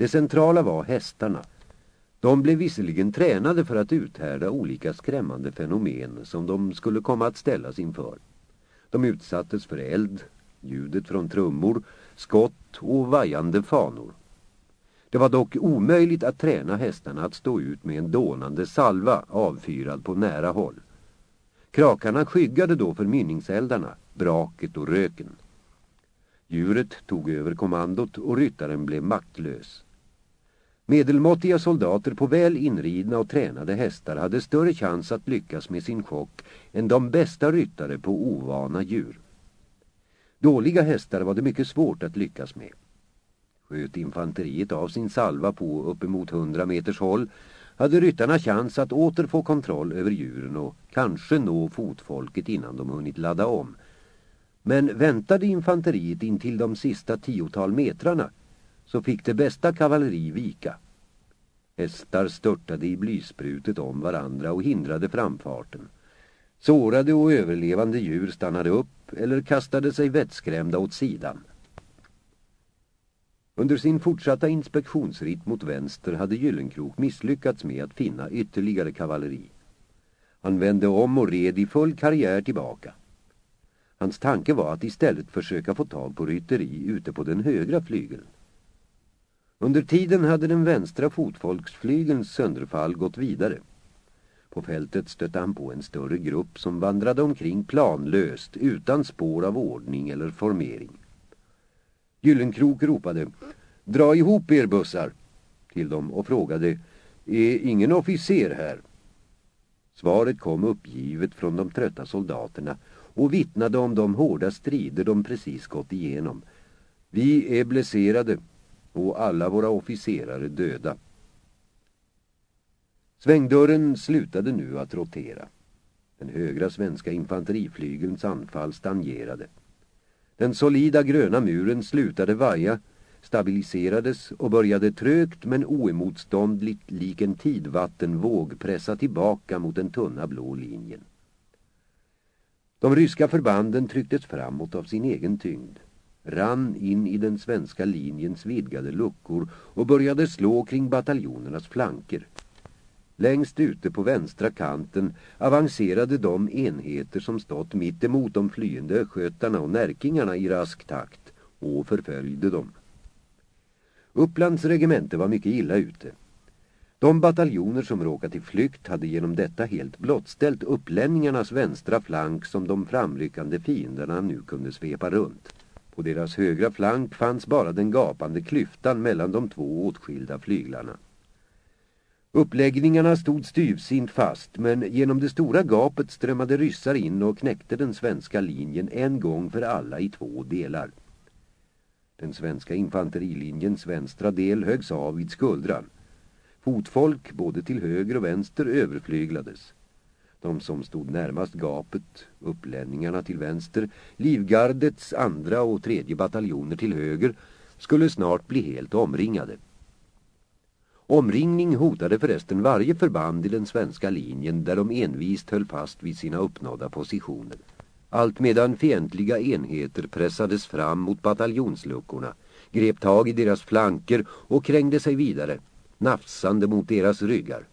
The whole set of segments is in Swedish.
Det centrala var hästarna. De blev visserligen tränade för att uthärda olika skrämmande fenomen som de skulle komma att ställas inför. De utsattes för eld, ljudet från trummor, skott och vajande fanor. Det var dock omöjligt att träna hästarna att stå ut med en dånande salva avfyrad på nära håll. Krakarna skyggade då för mynningseldarna, braket och röken. Djuret tog över kommandot och ryttaren blev maktlös. Medelmåttiga soldater på väl inridna och tränade hästar hade större chans att lyckas med sin chock än de bästa ryttare på ovana djur. Dåliga hästar var det mycket svårt att lyckas med. Sköt infanteriet av sin salva på uppemot hundra meters håll hade ryttarna chans att åter få kontroll över djuren och kanske nå fotfolket innan de hunnit ladda om. Men väntade infanteriet in till de sista tiotal metrarna så fick det bästa kavalleri vika. Hästar störtade i blysprutet om varandra och hindrade framfarten. Sårade och överlevande djur stannade upp eller kastade sig vettskrämda åt sidan. Under sin fortsatta inspektionsritt mot vänster hade Gyllenkrok misslyckats med att finna ytterligare kavalleri. Han vände om och red i full karriär tillbaka. Hans tanke var att istället försöka få tag på rytteri ute på den högra flygeln. Under tiden hade den vänstra fotfolksflygelns sönderfall gått vidare. På fältet stötte han på en större grupp som vandrade omkring planlöst utan spår av ordning eller formering. Gyllenkrok ropade Dra ihop er bussar till dem och frågade Är ingen officer här? Svaret kom uppgivet från de trötta soldaterna och vittnade om de hårda strider de precis gått igenom. Vi är blesserade och alla våra officerare döda. Svängdörren slutade nu att rotera. Den högra svenska infanteriflygelns anfall stagnerade. Den solida gröna muren slutade vaja, stabiliserades och började trögt men oemotståndligt lik en tidvattenvåg pressa tillbaka mot den tunna blå linjen. De ryska förbanden trycktes framåt av sin egen tyngd, rann in i den svenska linjens vidgade luckor och började slå kring bataljonernas flanker. Längst ute på vänstra kanten avancerade de enheter som stått mitt emot de flyende öskötarna och närkingarna i rask takt och förföljde dem. Upplands regemente var mycket illa ute. De bataljoner som råkat i flykt hade genom detta helt blottställt upplänningarnas vänstra flank som de framryckande fienderna nu kunde svepa runt. På deras högra flank fanns bara den gapande klyftan mellan de två åtskilda flyglarna. Uppläggningarna stod styvsint fast men genom det stora gapet strömmade ryssar in och knäckte den svenska linjen en gång för alla i två delar. Den svenska infanterilinjens vänstra del högs av vid skuldran. Fotfolk både till höger och vänster överflyglades. De som stod närmast gapet, upplänningarna till vänster, livgardets andra och tredje bataljoner till höger, skulle snart bli helt omringade. Omringning hotade förresten varje förband i den svenska linjen där de envist höll fast vid sina uppnådda positioner. Allt medan fientliga enheter pressades fram mot bataljonsluckorna, grep tag i deras flanker och krängde sig vidare, nafsande mot deras ryggar.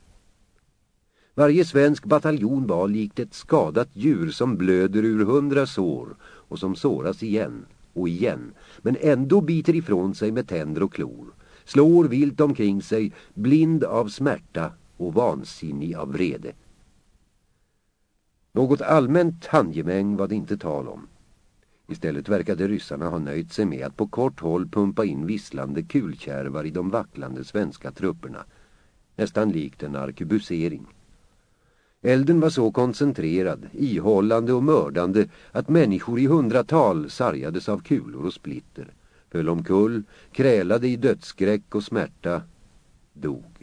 Varje svensk bataljon var likt ett skadat djur som blöder ur hundra sår och som såras igen och igen, men ändå biter ifrån sig med tänder och klor slår vilt omkring sig, blind av smärta och vansinnig av vrede. Något allmänt handgemäng var det inte tal om. Istället verkade ryssarna ha nöjt sig med att på kort håll pumpa in visslande kulkärvar i de vacklande svenska trupperna, nästan likt en arkebusering. Elden var så koncentrerad, ihållande och mördande att människor i hundratal sargades av kulor och splitter föll omkull, krälade i dödsskräck och smärta, dog.